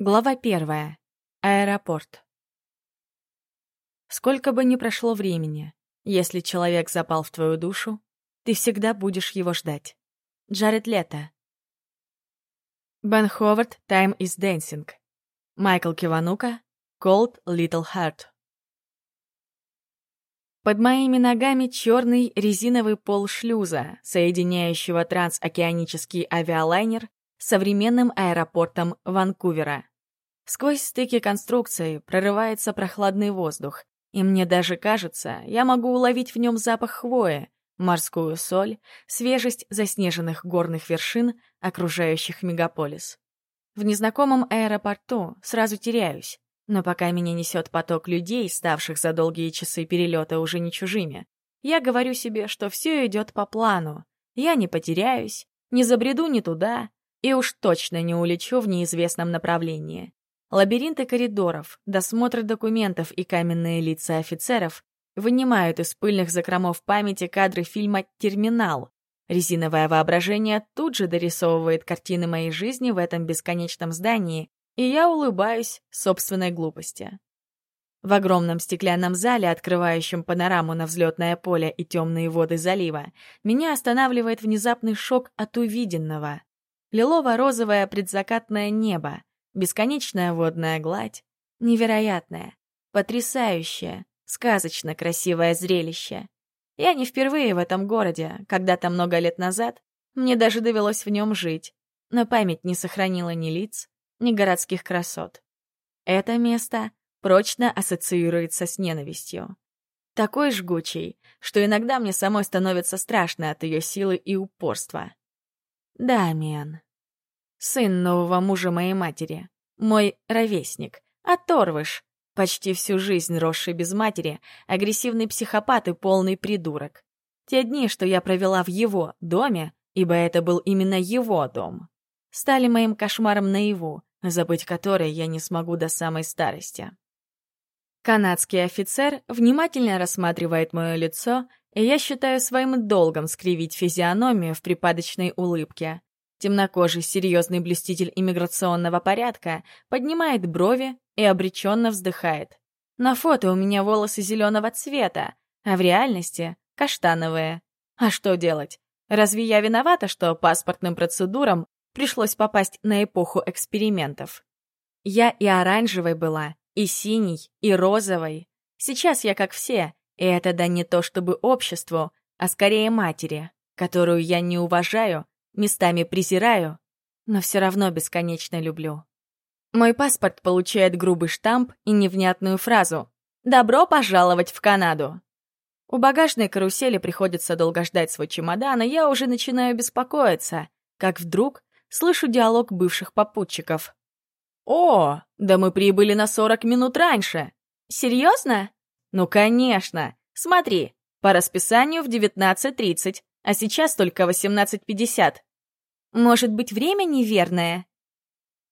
Глава первая. Аэропорт. Сколько бы ни прошло времени, если человек запал в твою душу, ты всегда будешь его ждать. Джаред Лето. Бен Ховард «Time is Dancing». Майкл Киванука «Cold Little Heart». Под моими ногами черный резиновый пол шлюза, соединяющего трансокеанический авиалайнер современным аэропортом Ванкувера. Сквозь стыки конструкции прорывается прохладный воздух, и мне даже кажется, я могу уловить в нем запах хвои, морскую соль, свежесть заснеженных горных вершин, окружающих мегаполис. В незнакомом аэропорту сразу теряюсь, но пока меня несет поток людей, ставших за долгие часы перелета уже не чужими, я говорю себе, что все идет по плану. Я не потеряюсь, не забреду ни туда, и уж точно не улечу в неизвестном направлении. Лабиринты коридоров, досмотр документов и каменные лица офицеров вынимают из пыльных закромов памяти кадры фильма «Терминал». Резиновое воображение тут же дорисовывает картины моей жизни в этом бесконечном здании, и я улыбаюсь собственной глупости. В огромном стеклянном зале, открывающем панораму на взлетное поле и темные воды залива, меня останавливает внезапный шок от увиденного лилово-розовое предзакатное небо, бесконечная водная гладь, невероятное, потрясающее, сказочно красивое зрелище. Я не впервые в этом городе, когда-то много лет назад мне даже довелось в нем жить, но память не сохранила ни лиц, ни городских красот. Это место прочно ассоциируется с ненавистью. Такой жгучей, что иногда мне самой становится страшно от ее силы и упорства. Дамиан. Сын нового мужа моей матери. Мой ровесник. Оторвыш. Почти всю жизнь росший без матери, агрессивный психопат и полный придурок. Те дни, что я провела в его доме, ибо это был именно его дом, стали моим кошмаром наяву, забыть который я не смогу до самой старости. Канадский офицер внимательно рассматривает мое лицо и я считаю своим долгом скривить физиономию в припадочной улыбке. Темнокожий серьезный блюститель иммиграционного порядка поднимает брови и обреченно вздыхает. На фото у меня волосы зеленого цвета, а в реальности — каштановые. А что делать? Разве я виновата, что паспортным процедурам пришлось попасть на эпоху экспериментов? Я и оранжевой была, и синей, и розовой. Сейчас я как все, и это да не то чтобы обществу, а скорее матери, которую я не уважаю, местами презираю, но все равно бесконечно люблю. Мой паспорт получает грубый штамп и невнятную фразу «Добро пожаловать в Канаду!». У багажной карусели приходится долго ждать свой чемодан, и я уже начинаю беспокоиться, как вдруг слышу диалог бывших попутчиков. «О, да мы прибыли на 40 минут раньше!» «Серьезно?» «Ну, конечно! Смотри, по расписанию в 19.30, а сейчас только 18.50. Может быть, время неверное?»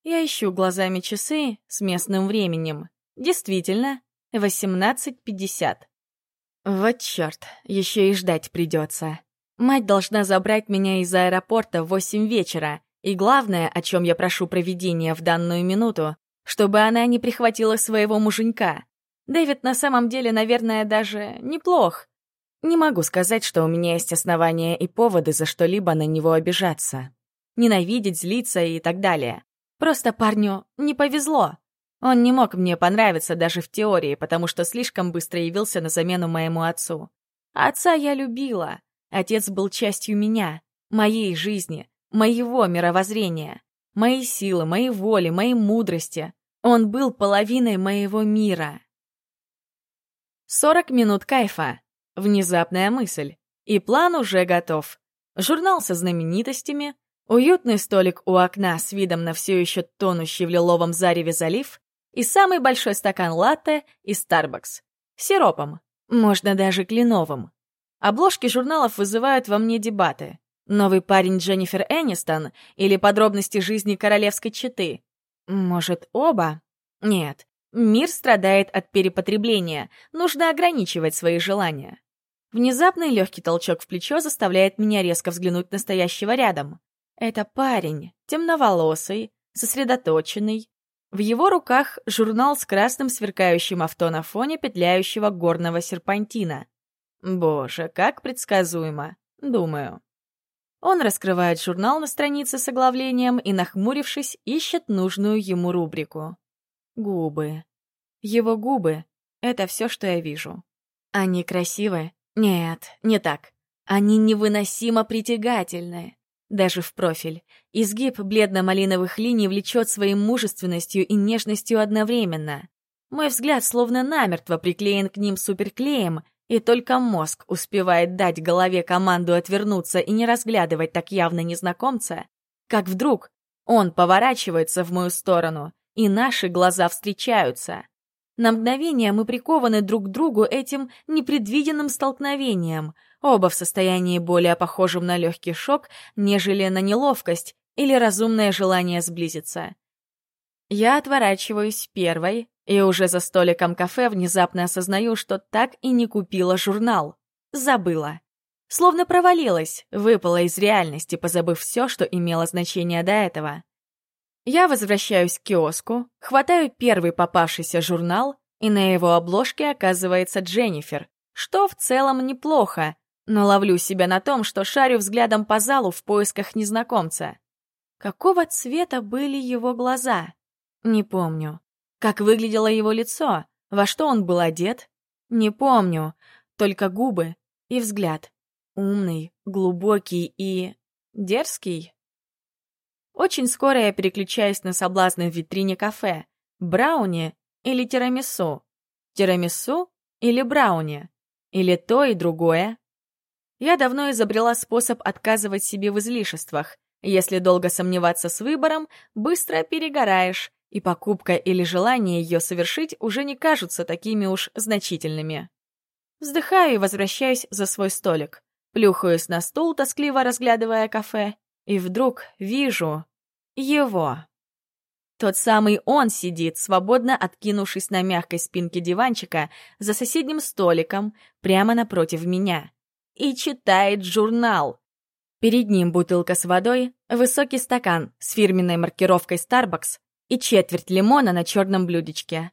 Я ищу глазами часы с местным временем. Действительно, 18.50. Вот черт, еще и ждать придется. Мать должна забрать меня из аэропорта в 8 вечера, и главное, о чем я прошу проведения в данную минуту, чтобы она не прихватила своего муженька. Дэвид на самом деле, наверное, даже неплох. Не могу сказать, что у меня есть основания и поводы за что-либо на него обижаться. Ненавидеть, злиться и так далее. Просто парню не повезло. Он не мог мне понравиться даже в теории, потому что слишком быстро явился на замену моему отцу. Отца я любила. Отец был частью меня, моей жизни, моего мировоззрения, моей силы, моей воли, моей мудрости. Он был половиной моего мира. 40 минут кайфа. Внезапная мысль. И план уже готов. Журнал со знаменитостями, уютный столик у окна с видом на все еще тонущий в лиловом зареве залив и самый большой стакан латте из Starbucks. Сиропом. Можно даже кленовым. Обложки журналов вызывают во мне дебаты. Новый парень Дженнифер Энистон или подробности жизни королевской четы? Может, оба? Нет, Мир страдает от перепотребления, нужно ограничивать свои желания. Внезапный легкий толчок в плечо заставляет меня резко взглянуть на стоящего рядом. Это парень, темноволосый, сосредоточенный. В его руках журнал с красным сверкающим авто на фоне петляющего горного серпантина. Боже, как предсказуемо, думаю. Он раскрывает журнал на странице с оглавлением и, нахмурившись, ищет нужную ему рубрику. Губы. Его губы — это все, что я вижу. Они красивы? Нет, не так. Они невыносимо притягательны. Даже в профиль. Изгиб бледно-малиновых линий влечет своей мужественностью и нежностью одновременно. Мой взгляд словно намертво приклеен к ним суперклеем, и только мозг успевает дать голове команду отвернуться и не разглядывать так явно незнакомца, как вдруг он поворачивается в мою сторону, и наши глаза встречаются. На мгновение мы прикованы друг к другу этим непредвиденным столкновением, оба в состоянии более похожем на легкий шок, нежели на неловкость или разумное желание сблизиться. Я отворачиваюсь первой, и уже за столиком кафе внезапно осознаю, что так и не купила журнал. Забыла. Словно провалилась, выпала из реальности, позабыв все, что имело значение до этого. Я возвращаюсь к киоску, хватаю первый попавшийся журнал, и на его обложке оказывается Дженнифер, что в целом неплохо, но ловлю себя на том, что шарю взглядом по залу в поисках незнакомца. Какого цвета были его глаза? Не помню. Как выглядело его лицо? Во что он был одет? Не помню. Только губы и взгляд. Умный, глубокий и... дерзкий. Очень скоро я переключаюсь на соблазны в витрине кафе. Брауни или тирамису? Тирамису или брауни? Или то и другое? Я давно изобрела способ отказывать себе в излишествах. Если долго сомневаться с выбором, быстро перегораешь, и покупка или желание ее совершить уже не кажутся такими уж значительными. Вздыхаю и возвращаюсь за свой столик. Плюхаюсь на стул, тоскливо разглядывая кафе, и вдруг вижу его. Тот самый он сидит, свободно откинувшись на мягкой спинке диванчика за соседним столиком, прямо напротив меня, и читает журнал. Перед ним бутылка с водой, высокий стакан с фирменной маркировкой Starbucks и четверть лимона на черном блюдечке.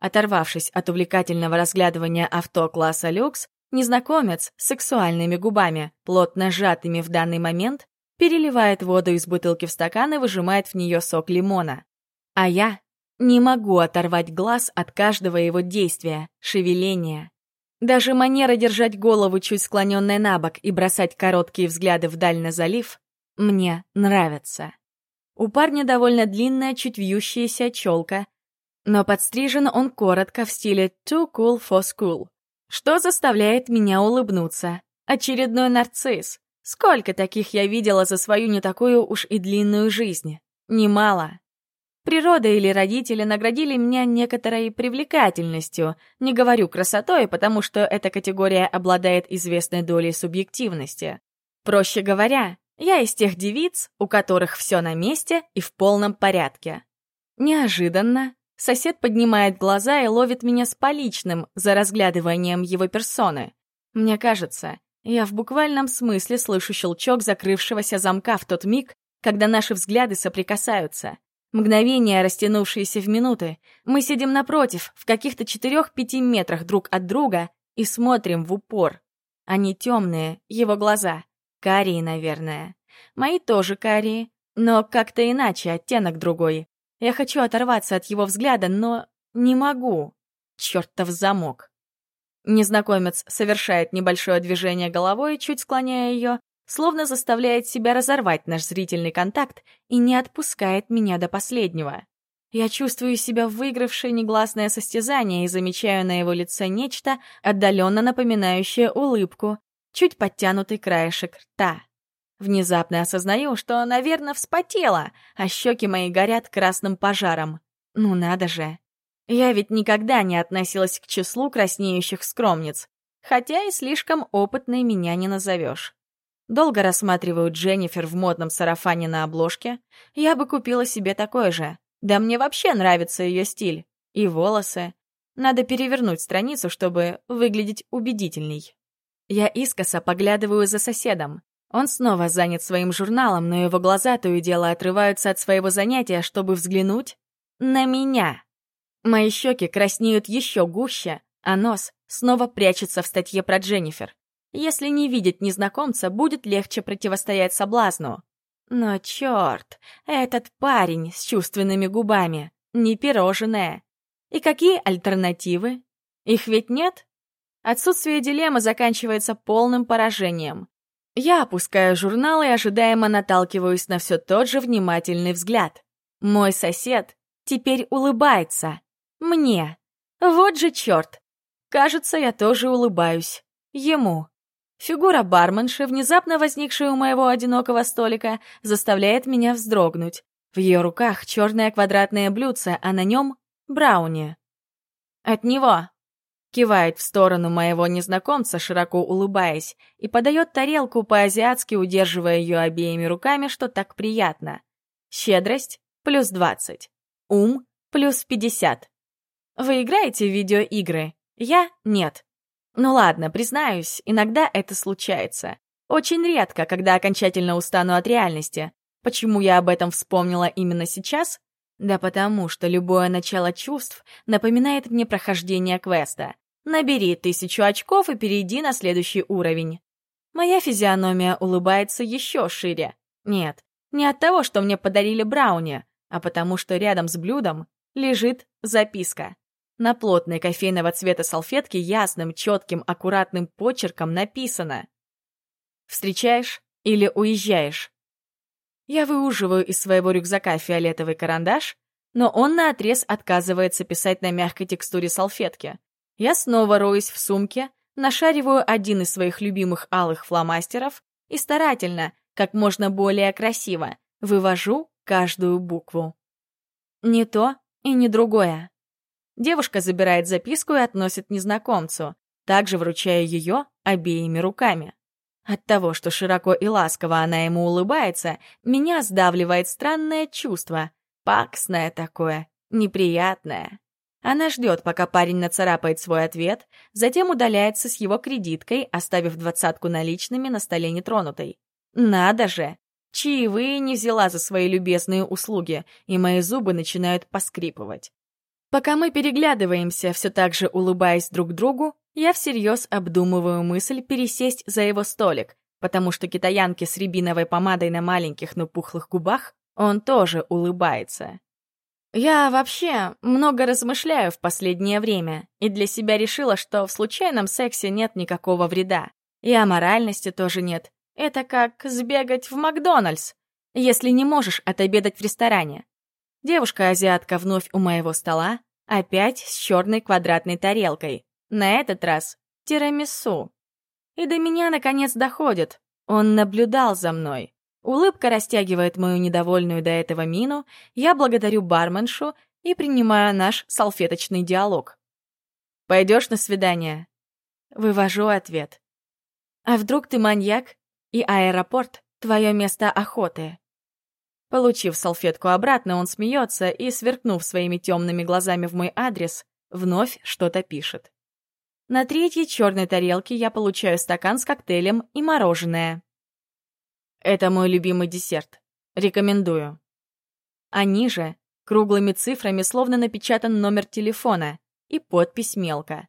Оторвавшись от увлекательного разглядывания авто класса люкс, незнакомец с сексуальными губами, плотно сжатыми в данный момент, переливает воду из бутылки в стакан и выжимает в нее сок лимона. А я не могу оторвать глаз от каждого его действия, шевеления. Даже манера держать голову чуть склоненной на бок и бросать короткие взгляды вдаль на залив мне нравится. У парня довольно длинная, чуть вьющаяся челка, но подстрижен он коротко в стиле «too cool for school», что заставляет меня улыбнуться. Очередной нарцисс. Сколько таких я видела за свою не такую уж и длинную жизнь? Немало. Природа или родители наградили меня некоторой привлекательностью, не говорю красотой, потому что эта категория обладает известной долей субъективности. Проще говоря, я из тех девиц, у которых все на месте и в полном порядке. Неожиданно сосед поднимает глаза и ловит меня с поличным за разглядыванием его персоны. Мне кажется, я в буквальном смысле слышу щелчок закрывшегося замка в тот миг, когда наши взгляды соприкасаются. Мгновения, растянувшиеся в минуты. Мы сидим напротив, в каких-то четырех-пяти метрах друг от друга, и смотрим в упор. Они темные, его глаза. Карие, наверное. Мои тоже карие, но как-то иначе, оттенок другой. Я хочу оторваться от его взгляда, но не могу. Чёртов замок. Незнакомец совершает небольшое движение головой, чуть склоняя ее, словно заставляет себя разорвать наш зрительный контакт и не отпускает меня до последнего. Я чувствую себя выигравшей негласное состязание и замечаю на его лице нечто, отдаленно напоминающее улыбку, чуть подтянутый краешек рта. Внезапно осознаю, что, наверное, вспотела, а щеки мои горят красным пожаром. Ну надо же. Я ведь никогда не относилась к числу краснеющих скромниц, хотя и слишком опытной меня не назовешь. Долго рассматриваю Дженнифер в модном сарафане на обложке. Я бы купила себе такой же. Да мне вообще нравится ее стиль. И волосы. Надо перевернуть страницу, чтобы выглядеть убедительней. Я искоса поглядываю за соседом. Он снова занят своим журналом, но его глаза то и дело отрываются от своего занятия, чтобы взглянуть на меня. Мои щеки краснеют еще гуще, а нос снова прячется в статье про Дженнифер. Если не видеть незнакомца, будет легче противостоять соблазну. Но черт, этот парень с чувственными губами, не пирожное. И какие альтернативы? Их ведь нет? Отсутствие дилеммы заканчивается полным поражением. Я опускаю журнал и ожидаемо наталкиваюсь на все тот же внимательный взгляд. Мой сосед теперь улыбается. Мне. Вот же черт. Кажется, я тоже улыбаюсь. Ему. Фигура барменши, внезапно возникшая у моего одинокого столика, заставляет меня вздрогнуть. В ее руках черное квадратное блюдце, а на нем — брауни. «От него!» Кивает в сторону моего незнакомца, широко улыбаясь, и подает тарелку по-азиатски, удерживая ее обеими руками, что так приятно. Щедрость — плюс двадцать. Ум — плюс пятьдесят. Вы играете в видеоигры? Я — нет. Ну ладно, признаюсь, иногда это случается. Очень редко, когда окончательно устану от реальности. Почему я об этом вспомнила именно сейчас? Да потому что любое начало чувств напоминает мне прохождение квеста. Набери тысячу очков и перейди на следующий уровень. Моя физиономия улыбается еще шире. Нет, не от того, что мне подарили брауни, а потому что рядом с блюдом лежит записка. На плотной кофейного цвета салфетке ясным, четким, аккуратным почерком написано «Встречаешь или уезжаешь?» Я выуживаю из своего рюкзака фиолетовый карандаш, но он наотрез отказывается писать на мягкой текстуре салфетки. Я снова роюсь в сумке, нашариваю один из своих любимых алых фломастеров и старательно, как можно более красиво, вывожу каждую букву. Не то и не другое. Девушка забирает записку и относит незнакомцу, также вручая ее обеими руками. От того, что широко и ласково она ему улыбается, меня сдавливает странное чувство. Паксное такое, неприятное. Она ждет, пока парень нацарапает свой ответ, затем удаляется с его кредиткой, оставив двадцатку наличными на столе нетронутой. Надо же! Чаевые не взяла за свои любезные услуги, и мои зубы начинают поскрипывать. Пока мы переглядываемся, все так же улыбаясь друг другу, я всерьез обдумываю мысль пересесть за его столик, потому что китаянке с рябиновой помадой на маленьких, но пухлых губах он тоже улыбается. Я вообще много размышляю в последнее время и для себя решила, что в случайном сексе нет никакого вреда. И аморальности тоже нет. Это как сбегать в Макдональдс, если не можешь отобедать в ресторане. Девушка-азиатка вновь у моего стола, опять с черной квадратной тарелкой. На этот раз тирамису. И до меня наконец доходит. Он наблюдал за мной. Улыбка растягивает мою недовольную до этого мину, я благодарю барменшу и принимаю наш салфеточный диалог. «Пойдешь на свидание?» Вывожу ответ. «А вдруг ты маньяк, и аэропорт — твое место охоты?» Получив салфетку обратно, он смеется и, сверкнув своими темными глазами в мой адрес, вновь что-то пишет. На третьей черной тарелке я получаю стакан с коктейлем и мороженое. Это мой любимый десерт. Рекомендую. А ниже, круглыми цифрами, словно напечатан номер телефона и подпись мелко.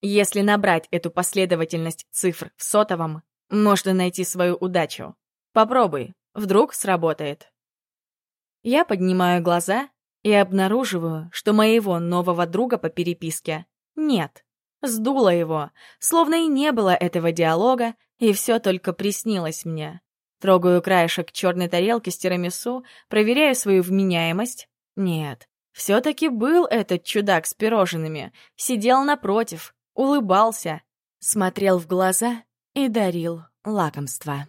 Если набрать эту последовательность цифр в сотовом, можно найти свою удачу. Попробуй, Вдруг сработает. Я поднимаю глаза и обнаруживаю, что моего нового друга по переписке нет. Сдуло его, словно и не было этого диалога, и все только приснилось мне. Трогаю краешек черной тарелки с тирамису, проверяю свою вменяемость. Нет, все-таки был этот чудак с пирожными, сидел напротив, улыбался, смотрел в глаза и дарил лакомство.